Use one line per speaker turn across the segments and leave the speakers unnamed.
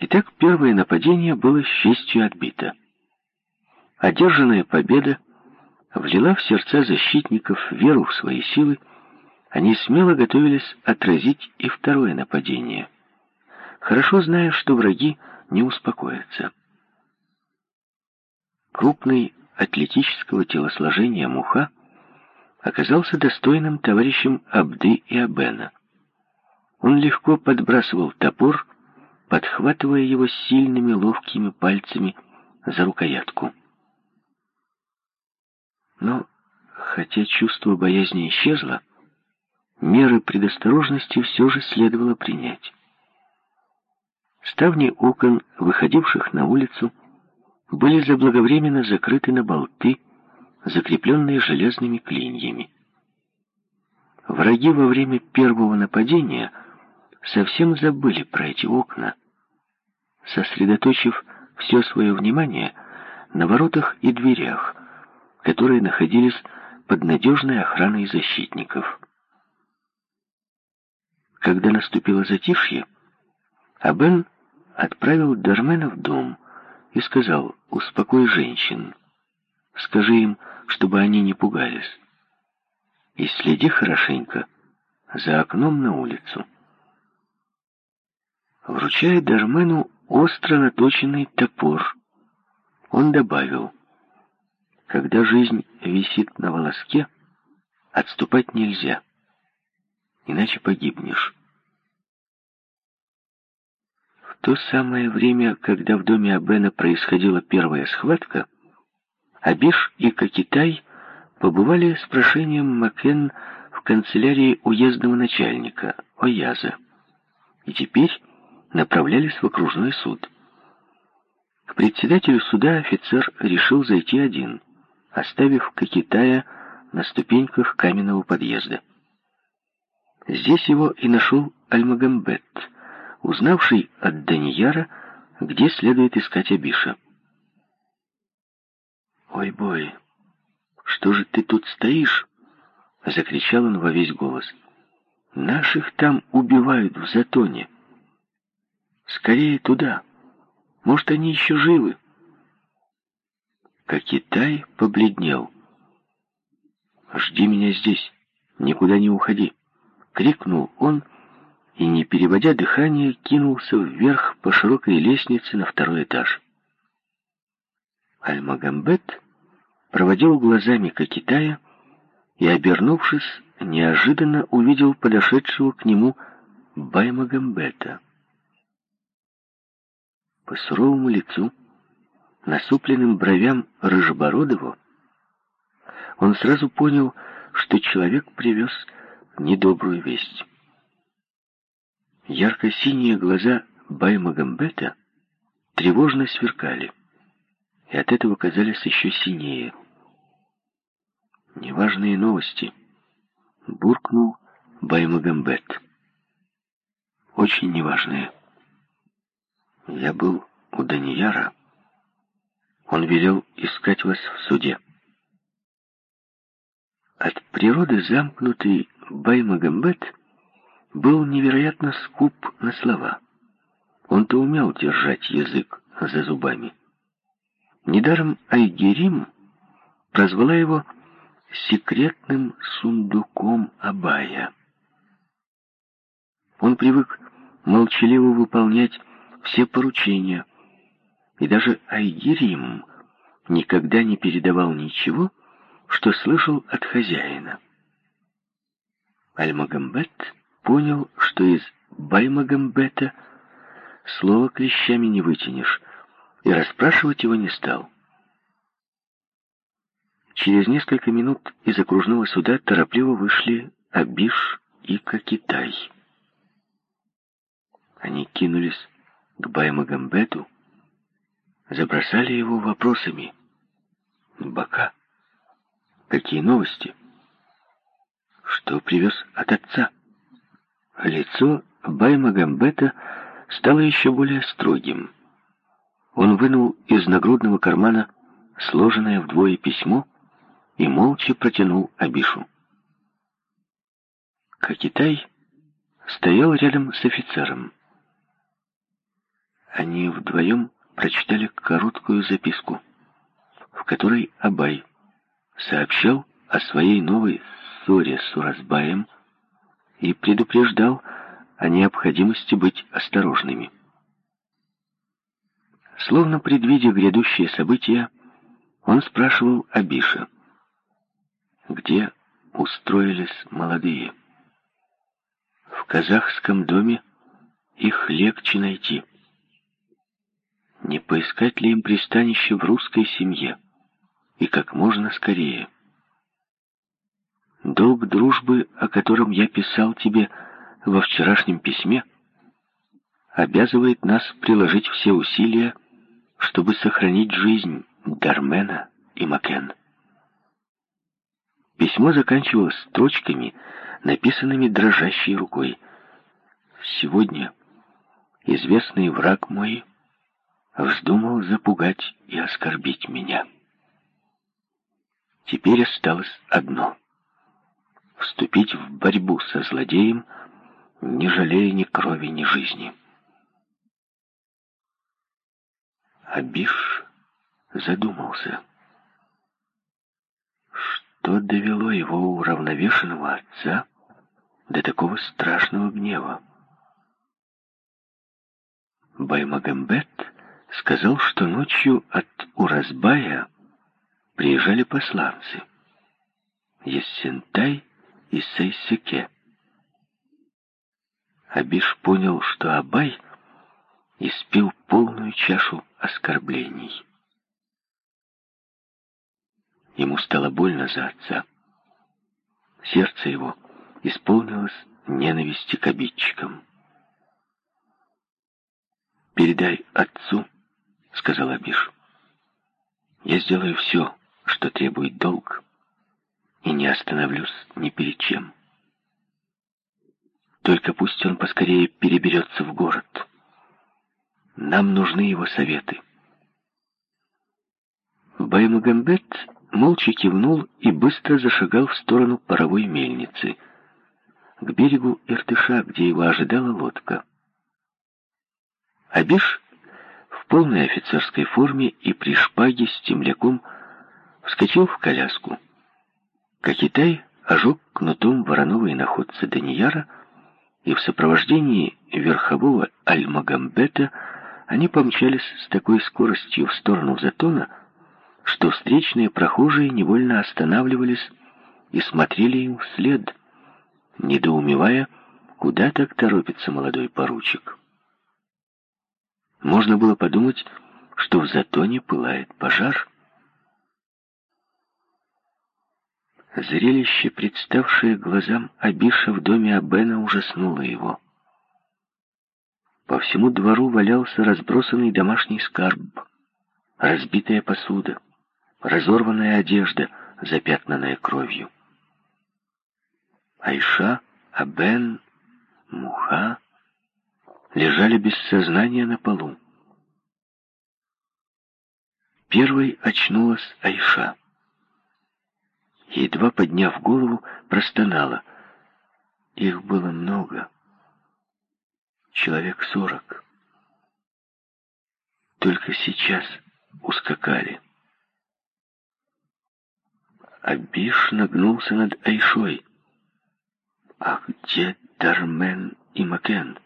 Итак, первое нападение было с честью отбито. Одержанная победа влила в сердца защитников веру в свои силы, они смело готовились отразить и второе нападение, хорошо зная, что враги не успокоятся. Крупный атлетического телосложения Муха оказался достойным товарищем Абды и Абена. Он легко подбрасывал топор, подхватывая его сильными ловкими пальцами за рукоятку. Но, хотя чувство боязни исчезло, меры предосторожности все же следовало принять. Ставни окон, выходивших на улицу, были заблаговременно закрыты на болты, закрепленные железными клиньями. Враги во время первого нападения совсем забыли про эти окна, сосредоточив все свое внимание на воротах и дверях, которые находились под надежной охраной защитников. Когда наступило затишье, Абен отправил Дармена в дом и сказал, «Успокой женщин, скажи им, чтобы они не пугались, и следи хорошенько за окном на улицу». Вручая Дармену остро наточенный топор, он добавил, когда жизнь висит на волоске, отступать нельзя, иначе погибнешь. В то самое время, когда в доме Абена происходила первая схватка, Абиш и Кокитай побывали с прошением Макен в канцелярии уездного начальника Ояза и теперь направлялись в окружной суд. К председателю суда офицер решил зайти один — оставив Кокитая на ступеньках каменного подъезда. Здесь его и нашел Альмагамбет, узнавший от Данияра, где следует искать Абиша. «Ой, бой, что же ты тут стоишь?» — закричал он во весь голос. «Наших там убивают в затоне. Скорее туда. Может, они еще живы?» как Китай побледнел. «Жди меня здесь, никуда не уходи!» — крикнул он и, не переводя дыхание, кинулся вверх по широкой лестнице на второй этаж. Аль-Магамбет проводил глазами Китая и, обернувшись, неожиданно увидел подошедшего к нему Баймагамбета. По суровому лицу насупленным бровям Рыжебородову, он сразу понял, что человек привез недобрую весть. Ярко-синие глаза Баймагамбета тревожно сверкали, и от этого казались еще синее. «Неважные новости», — буркнул Баймагамбет. «Очень неважные. Я был у Данияра, он велел искать вас в суде. От природы замкнутый Баймагамбет был невероятно скуп на слова. Он-то умел держать язык за зубами. Недаром Айгерим прозвала его секретным сундуком Абая. Он привык молчаливо выполнять все поручения, и даже Айгирим никогда не передавал ничего, что слышал от хозяина. Аль-Магамбет понял, что из Баймагамбета слово клещами не вытянешь, и расспрашивать его не стал. Через несколько минут из окружного суда торопливо вышли Абиш и Кокитай. Они кинулись к Баймагамбету, забросали его вопросами. Бока. Какие новости? Что привез от отца? Лицо Баймагамбета стало еще более строгим. Он вынул из нагрудного кармана сложенное вдвое письмо и молча протянул Абишу. Кокитай стоял рядом с офицером. Они вдвоем прочитали короткую записку, в которой Абай сообщал о своей новой ссоре с Уразбаем и предупреждал о необходимости быть осторожными. Словно предвидя грядущие события, он спрашивал Абиша, где устроились молодые. В казахском доме их легче найти. Не поискать ли им пристанище в русской семье? И как можно скорее. Долг дружбы, о котором я писал тебе во вчерашнем письме, обязывает нас приложить все усилия, чтобы сохранить жизнь Дармена и Макен. Письмо заканчивалось строчками, написанными дрожащей рукой. «Сегодня известный враг мой вздумал запугать и оскорбить меня. Теперь осталось одно — вступить в борьбу со злодеем, не жалея ни крови, ни жизни». Абиш задумался. Что довело его уравновешенного отца до такого страшного гнева? Баймагамбет сказал, что ночью от Уразбая приезжали посланцы. Ессентай и Сейсеке. Абиш понял, что Абай испил полную чашу оскорблений. Ему стало больно за отца. Сердце его исполнилось ненависти к обидчикам. «Передай отцу», — сказал Абиш. «Я сделаю все, что требует долг, и не остановлюсь ни перед чем. Только пусть он поскорее переберется в город. Нам нужны его советы». Баймагамбет молча кивнул и быстро зашагал в сторону паровой мельницы, к берегу Иртыша, где его ожидала лодка. Абиш полной офицерской форме и при шпаге с темляком вскочил в коляску. Кокитай ожег кнутом вороного иноходца Данияра, и в сопровождении верхового Аль-Магамбета они помчались с такой скоростью в сторону Затона, что встречные прохожие невольно останавливались и смотрели им вслед, недоумевая, куда так торопится молодой поручик. Можно было подумать, что в Затоне пылает пожар. Зрелище, представшее глазам Абиша в доме Абена, ужаснуло его. По всему двору валялся разбросанный домашний скарб, разбитая посуда разорванная одежда, запятнанная кровью. Айша, Абен, Муха лежали без сознания на полу. Первой очнулась Айша. Едва подняв голову, простонала. Их было много. Человек сорок. Только сейчас ускакали. Абиш нагнулся над Айшой. «А где Дармен и Макен?»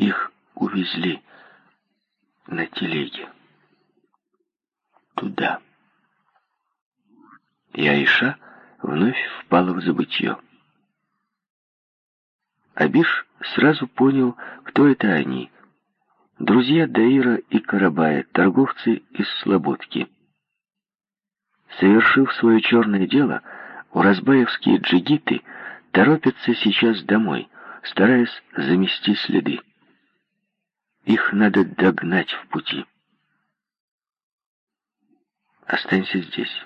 Их увезли на телеге. Туда. И Айша вновь впала в забытье. Абиш сразу понял, кто это они. Друзья Даира и Карабая, торговцы из Слободки. Совершив свое черное дело, уразбаевские джигиты торопятся сейчас домой, стараясь замести следы. Их надо догнать в пути. «Останься здесь»,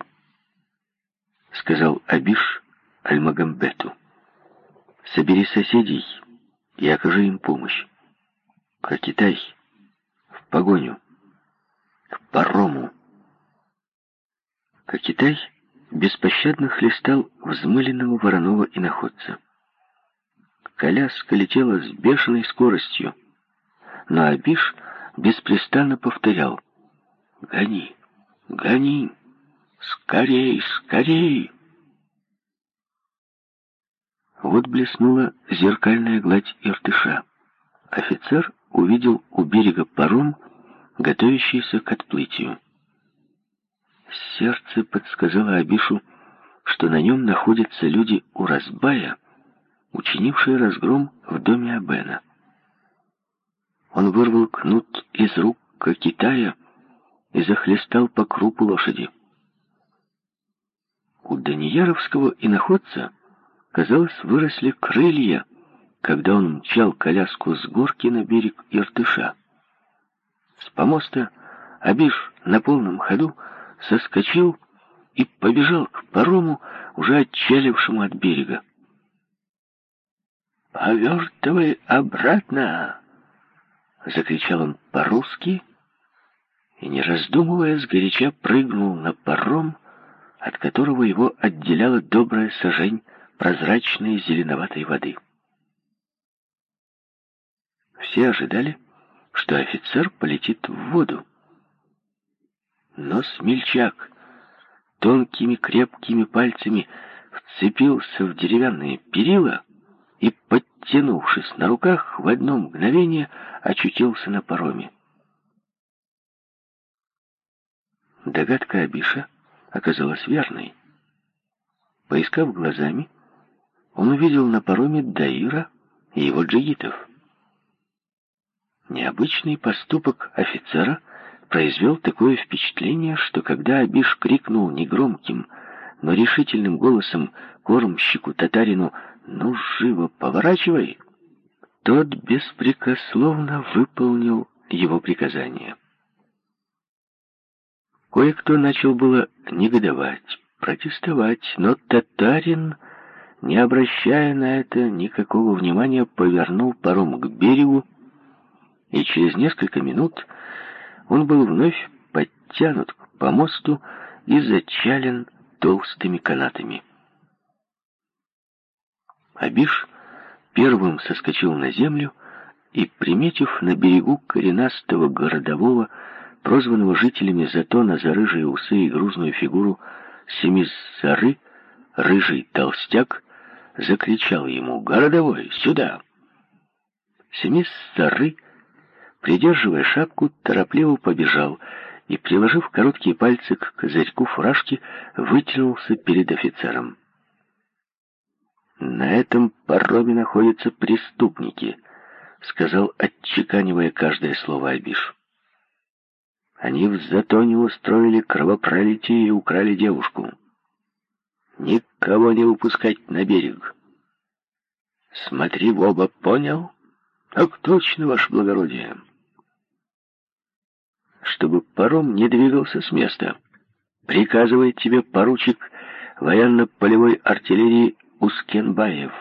— сказал Абиш Альмагамбету. «Собери соседей и окажи им помощь. Китай в погоню, к парому». Китай беспощадно хлестал взмыленного вороного иноходца. Коляска летела с бешеной скоростью. Но Абиш беспрестанно повторял «Гони, гони, скорей, скорей!» Вот блеснула зеркальная гладь Иртыша. Офицер увидел у берега паром, готовящийся к отплытию. Сердце подсказало Абишу, что на нем находятся люди Уразбая, учинившие разгром в доме Абена. Он вырвал кнут из рук Китая и захлестал по крупу лошади. У Данияровского иноходца, казалось, выросли крылья, когда он мчал коляску с горки на берег Иртыша. С помоста Абиш на полном ходу соскочил и побежал к парому, уже отчалившему от берега. «Повертывай обратно!» — закричал он по-русски и, не раздумывая, сгоряча прыгнул на паром, от которого его отделяла добрая сажень прозрачной зеленоватой воды. Все ожидали, что офицер полетит в воду. Но смельчак тонкими крепкими пальцами вцепился в деревянные перила и, подтянувшись на руках, в одно мгновение очутился на пароме. Догадка Абиша оказалась верной. Поискав глазами, он увидел на пароме Даира и его джигитов. Необычный поступок офицера произвел такое впечатление, что когда Абиш крикнул негромким, но решительным голосом кормщику-татарину «Ну, живо поворачивай!», тот беспрекословно выполнил его приказание. Кое-кто начал было негодовать, протестовать, но татарин, не обращая на это никакого внимания, повернул паром к берегу и через несколько минут он был вновь подтянут к помосту и зачален толстыми канатами. Абиш первым соскочил на землю и, приметив на берегу коренастого городового, прозванного жителями Затона за рыжие усы и грузную фигуру Семиссары, рыжий толстяк, закричал ему «Городовой, сюда!» Семиссары придерживая шапку, торопливо побежал и, приложив короткие пальцы к козырьку фуражки, вытянулся перед офицером. «На этом пароме находятся преступники», — сказал, отчеканивая каждое слово Абиш. «Они в затоне устроили кровопролитие и украли девушку. Никого не выпускать на берег. Смотри в оба, понял? Так точно, ваше благородие» чтобы паром не двигался с места. Приказывает тебе поручик военно-полевой артиллерии Ускенбаев.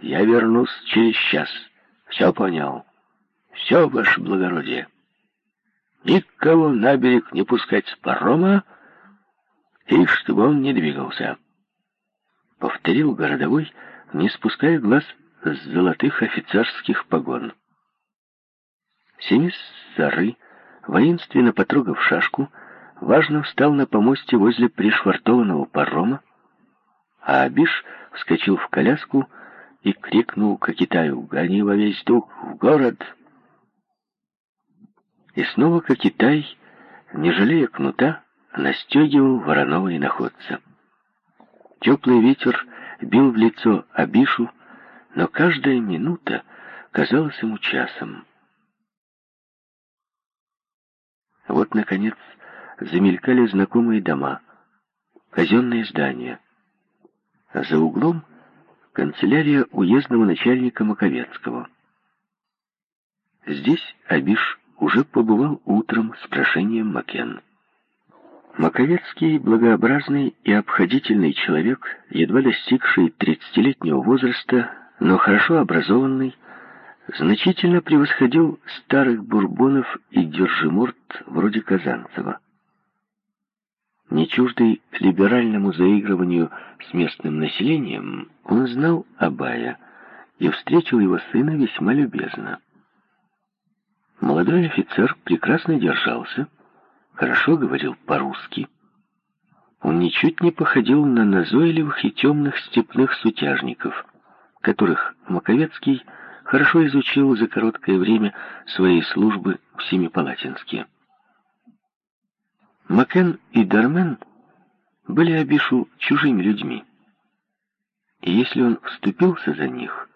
Я вернусь через час. Все понял? Все, ваше благородие. Никого на берег не пускать с парома, и чтобы он не двигался. Повторил городовой, не спуская глаз с золотых офицерских погон. Семис Сары, воинственно потрогав шашку, важно встал на помосте возле пришвартованного парома, а Абиш вскочил в коляску и крикнул Кокитаю «Гони во весь дух в город!» И снова Кокитай, не жалея кнута, настегивал вороного и находца. Теплый ветер бил в лицо Абишу, но каждая минута казалась ему часом. Вот, наконец, замелькали знакомые дома, казенные здания. А за углом канцелярия уездного начальника Маковецкого. Здесь Абиш уже побывал утром с прошением Макен. Маковецкий, благообразный и обходительный человек, едва достигший тридцатилетнего возраста, но хорошо образованный, значительно превосходил старых бурбонов и держиморт вроде Казанцева. Не чуждый либеральному заигрыванию с местным населением, он знал Абая и встретил его сына весьма любезно. Молодой офицер прекрасно держался, хорошо говорил по-русски. Он ничуть не походил на назойливых и темных степных сутяжников, которых Маковецкий хорошо изучил за короткое время своей службы в Семипалатинске. Макен и Дармен были Абишу чужими людьми. И если он вступился за них,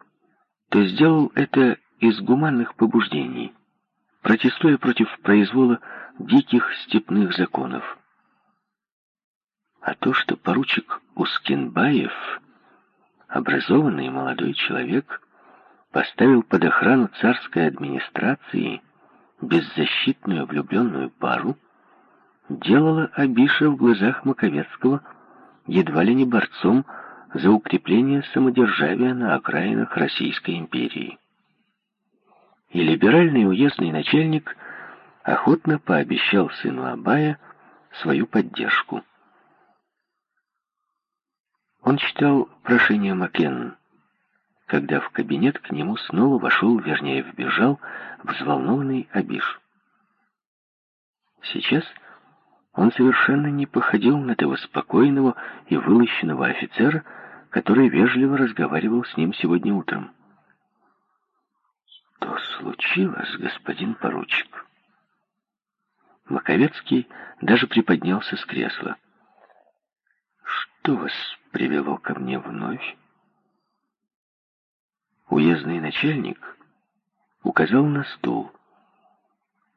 то сделал это из гуманных побуждений, протестуя против произвола диких степных законов. А то, что поручик Ускинбаев, образованный молодой человек, поставил под охрану царской администрации беззащитную влюбленную пару, делало Абиша в глазах Маковецкого едва ли не борцом за укрепление самодержавия на окраинах Российской империи. И либеральный уездный начальник охотно пообещал сыну Абая свою поддержку. Он читал прошение Маккенн, когда в кабинет к нему снова вошел, вернее, вбежал взволнованный Абиш. Сейчас он совершенно не походил на того спокойного и вылощенного офицера, который вежливо разговаривал с ним сегодня утром. «Что случилось, господин поручик?» Маковецкий даже приподнялся с кресла. «Что вас привело ко мне вновь?» Уездный начальник указал на стул.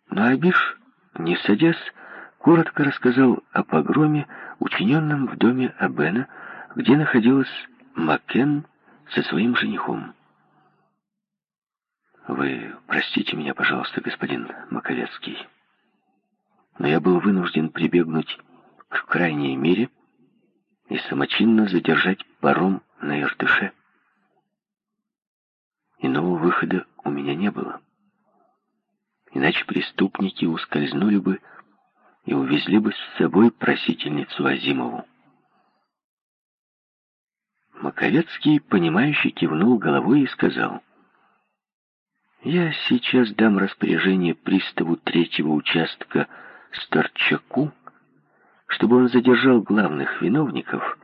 Но Абиш, не садясь, коротко рассказал о погроме, учиненном в доме Абена, где находилась Макен со своим женихом. «Вы простите меня, пожалуйста, господин Маковецкий, но я был вынужден прибегнуть к крайней мере и самочинно задержать паром на Иртыше. Иного выхода у меня не было. Иначе преступники ускользнули бы и увезли бы с собой просительницу Азимову. Маковецкий, понимающе кивнул головой и сказал, «Я сейчас дам распоряжение приставу третьего участка Старчаку, чтобы он задержал главных виновников,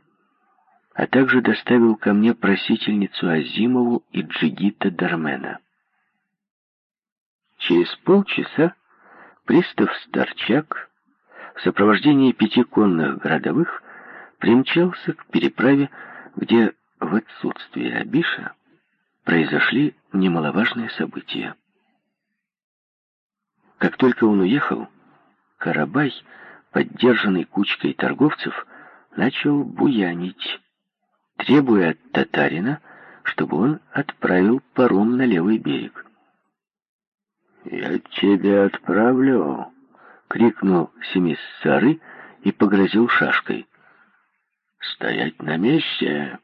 а также доставил ко мне просительницу Азимову и Джигита Дармена. Через полчаса пристав Старчак в сопровождении пяти конных городовых примчался к переправе, где в отсутствие Абиша произошли немаловажные события. Как только он уехал, Карабай, поддержанный кучкой торговцев, начал буянить, требуя от татарина, чтобы он отправил паром на левый берег. «Я тебя отправлю!» — крикнул Семиссары и погрозил шашкой. «Стоять на месте!»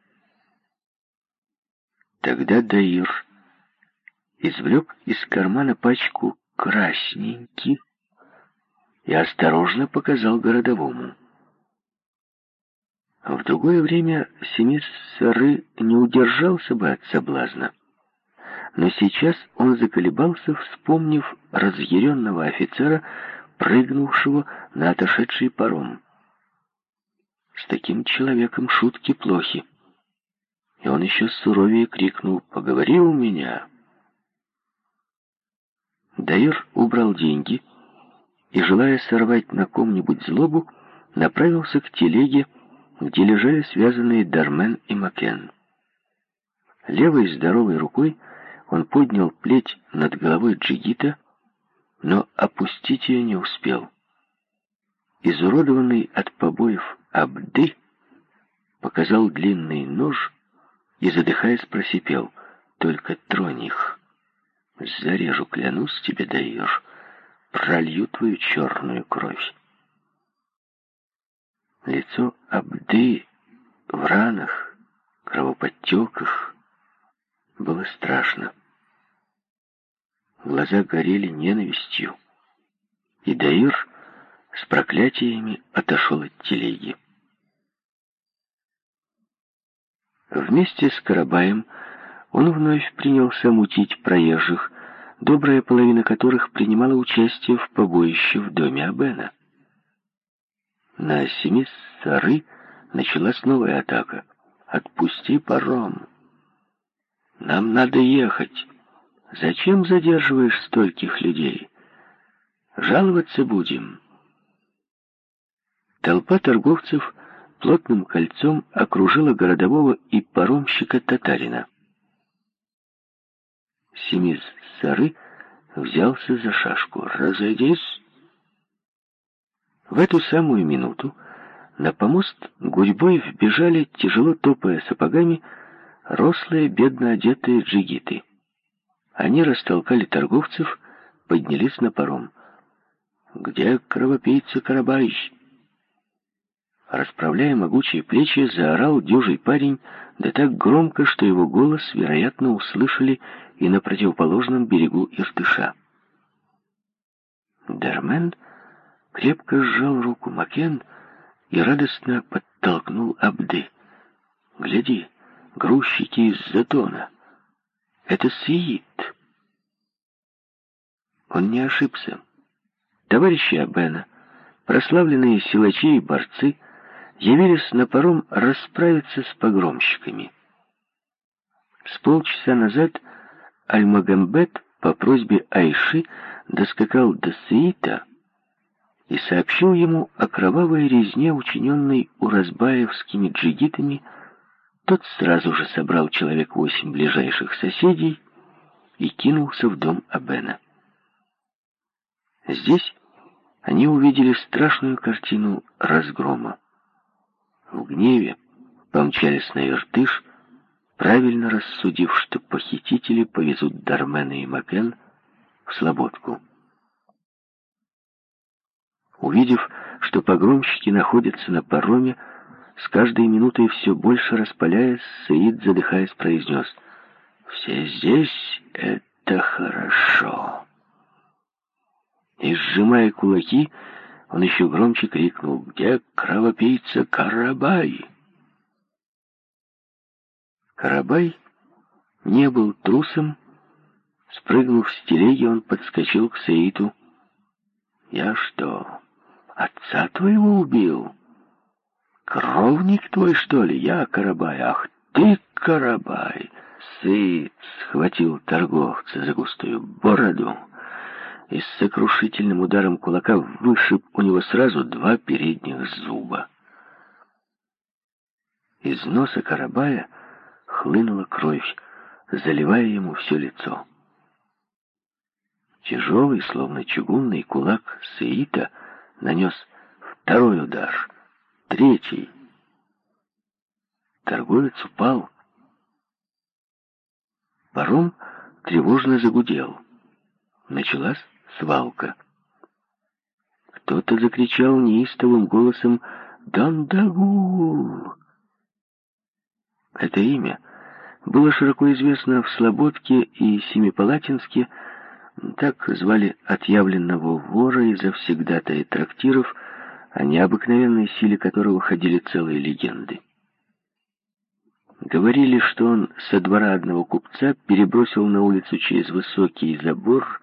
Тогда Даир извлек из кармана пачку красненьких и осторожно показал городовому. В другое время Семиссары не удержался бы от соблазна. Но сейчас он заколебался, вспомнив разъяренного офицера, прыгнувшего на отошедший паром. С таким человеком шутки плохи. И он еще суровее крикнул «Поговори у меня!». Даир убрал деньги и, желая сорвать на ком-нибудь злобу, направился к телеге, где лежали связанные Дармен и Макен. Левой здоровой рукой он поднял плеть над головой Джигита, но опустить ее не успел. Изуродованный от побоев Абды показал длинный нож и, задыхаясь, просипел. «Только тронь их. Зарежу, клянусь тебе, даешь. Пролью твою черную кровь». Лицо Абды в ранах, кровоподтеках было страшно. Глаза горели ненавистью, и Даир с проклятиями отошел от телеги. Вместе с Карабаем он вновь принялся мутить проезжих, добрая половина которых принимала участие в побоище в доме Абена. На семи сары началась новая атака. «Отпусти паром! Нам надо ехать! Зачем задерживаешь стольких людей? Жаловаться будем!» Толпа торговцев плотным кольцом окружила городового и паромщика-татарина. Семиз Сары взялся за шашку. «Разойдись!» В эту самую минуту на помост гурьбой вбежали, тяжело топая сапогами, рослые, бедно одетые джигиты. Они растолкали торговцев, поднялись на паром. «Где кровопийца Карабай?» Расправляя могучие плечи, заорал дюжий парень, да так громко, что его голос, вероятно, услышали и на противоположном берегу Иртыша. Дермен крепко сжал руку Макен и радостно подтолкнул Абды. «Гляди, грузчики из Затона. Это Сиит». Он не ошибся. Товарищи Абена, прославленные силачи и борцы — явились на паром расправиться с погромщиками. С полчаса назад Аль-Магамбет по просьбе Айши доскакал до Саита и сообщил ему о кровавой резне, учиненной уразбаевскими джигитами. Тот сразу же собрал человек восемь ближайших соседей и кинулся в дом Абена. Здесь они увидели страшную картину разгрома в гневе помчались на Иртыш, правильно рассудив, что похитители повезут Дармена и Макен в Слободку. Увидев, что погромщики находятся на пароме, с каждой минутой все больше распаляясь, Саид, задыхаясь, произнес «Все здесь — это хорошо». И, сжимая кулаки, он еще громче крикнул «Где кровопийца Карабай?» Карабай не был трусом. Спрыгнув с телеги, он подскочил к Саиту. «Я что, отца твоего убил? Кровник твой, что ли? Я Карабай? Ах ты, Карабай!» Саид схватил торговца за густую бороду и с сокрушительным ударом кулака вышиб у него сразу два передних зуба. Из носа Карабая хлынула кровь, заливая ему все лицо. Тяжелый, словно чугунный кулак Саита нанес второй удар, третий. Торговец упал. Паром тревожно загудел. Началась свалка. Кто-то закричал неистовым голосом «Дандагул!». Это имя было широко известно в Слободке и Семипалатинске, так звали отъявленного вора и завсегдатая трактиров, о необыкновенной силе которого ходили целые легенды. Говорили, что он со двора одного купца перебросил на улицу через высокий забор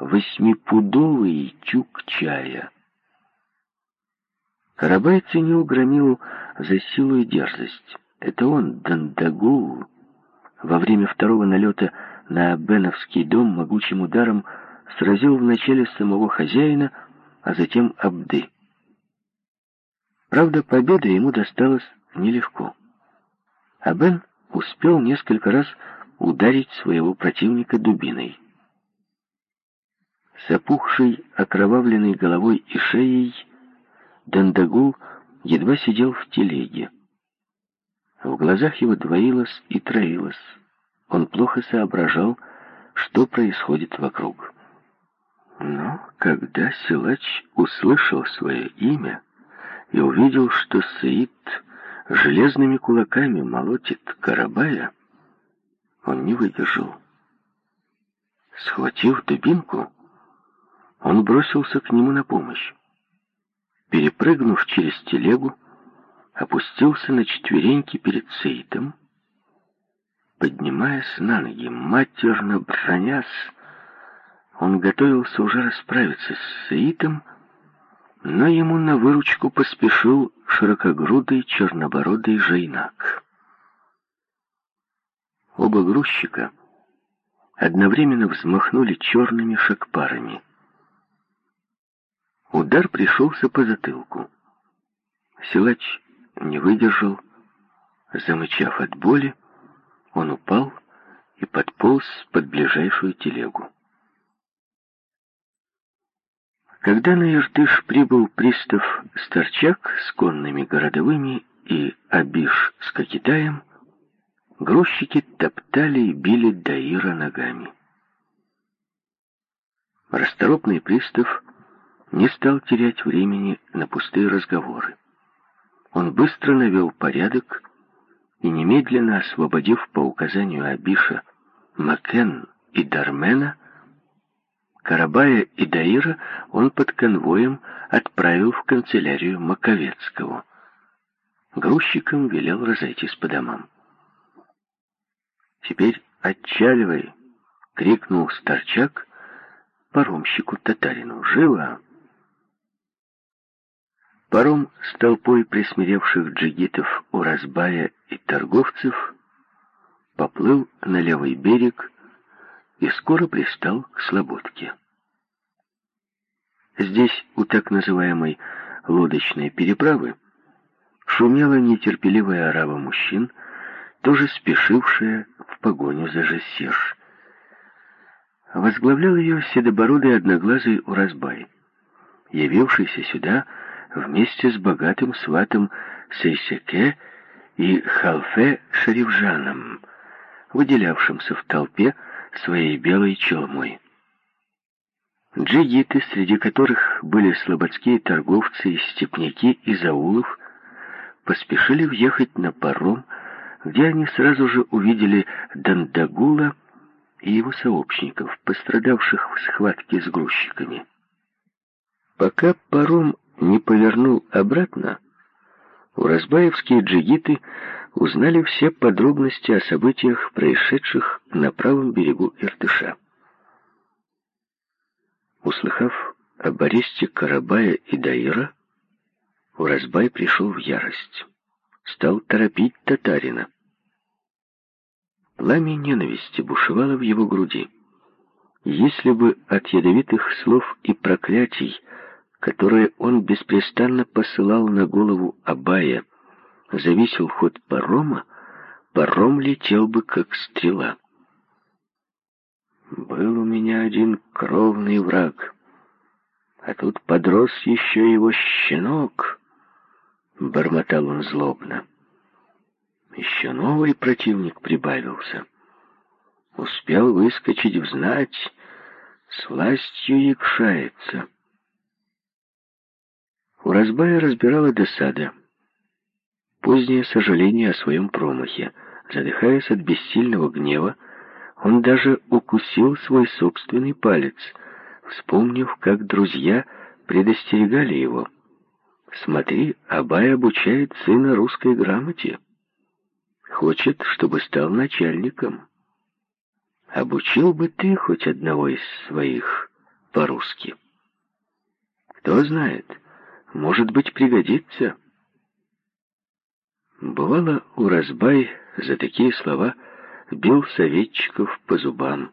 восьмипудовый тюк чая. Карабай ценил Громилу за силу и дерзость. Это он, Дандагул, во время второго налета на Беновский дом могучим ударом сразил вначале самого хозяина, а затем Абды. Правда, победа ему досталась нелегко. А Бен успел несколько раз ударить своего противника дубиной. С опухшей, окровавленной головой и шеей Дандагул едва сидел в телеге. В глазах его двоилось и троилось. Он плохо соображал, что происходит вокруг. Но когда силач услышал свое имя и увидел, что Саид железными кулаками молотит Карабая, он не выдержал. Схватив дубинку, он бросился к нему на помощь. Перепрыгнув через телегу, опустился на четвереньки перед Сейтом, поднимаясь на ноги, матерно бронясь, Он готовился уже расправиться с Саитом, но ему на выручку поспешил широкогрудый чернобородый Жейнак. Оба грузчика одновременно взмахнули черными шагпарами. Удар пришелся по затылку. Силач не выдержал. Замычав от боли, он упал и подполз под ближайшую телегу. Когда на Иртыш прибыл пристав Старчак с конными городовыми и Абиш с Кокитаем, грузчики топтали и били Даира ногами. Расторопный пристав не стал терять времени на пустые разговоры. Он быстро навел порядок и, немедленно освободив по указанию Абиша Макен и Дармена, Карабая и Даира он под конвоем отправил в канцелярию Маковецкого. Грузчикам велел разойтись по домам. «Теперь отчаливай!» — крикнул Старчак паромщику-татарину. «Живо!» Паром с толпой присмиревших джигитов, уразбая и торговцев поплыл на левый берег и скоро пристал к Слободке. Здесь, у так называемой лодочной переправы, шумела нетерпеливая орава мужчин, тоже спешившая в погоню за Жессеш. Возглавлял ее седобородый одноглазый Уразбай, явившийся сюда вместе с богатым сватом Сейсеке и Халфе Шарифжаном, выделявшимся в толпе своей белой челмой. Джигиты, среди которых были слободские торговцы и степняки из аулов, поспешили въехать на паром, где они сразу же увидели Дандагула и его сообщников, пострадавших в схватке с грузчиками. Пока паром не повернул обратно, уразбаевские джигиты узнали все подробности о событиях, происшедших на правом берегу Иртыша. Услыхав об аресте Карабая и Даира, Уразбай пришел в ярость. Стал торопить татарина. Пламя ненависти бушевало в его груди. Если бы от ядовитых слов и проклятий, которые он беспрестанно посылал на голову Абая, зависел ход парома, паром летел бы как стрела. Был у меня один кровный враг, а тут подрос еще его щенок, — бормотал он злобно. Еще новый противник прибавился. Успел выскочить в знать, с властью якшается. У разбая разбирала досада — позднее сожаление о своем промахе. Задыхаясь от бессильного гнева, он даже укусил свой собственный палец, вспомнив, как друзья предостерегали его. «Смотри, Абай обучает сына русской грамоте. Хочет, чтобы стал начальником. Обучил бы ты хоть одного из своих по-русски. Кто знает, может быть, пригодится». Бывало, Уразбай за такие слова бил советчиков по зубам.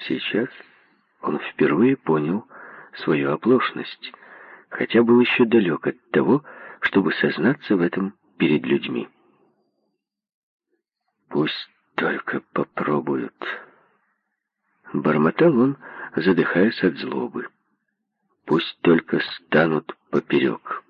Сейчас он впервые понял свою оплошность, хотя был еще далек от того, чтобы сознаться в этом перед людьми. «Пусть только попробуют», — бормотал он, задыхаясь от злобы. «Пусть только станут поперек».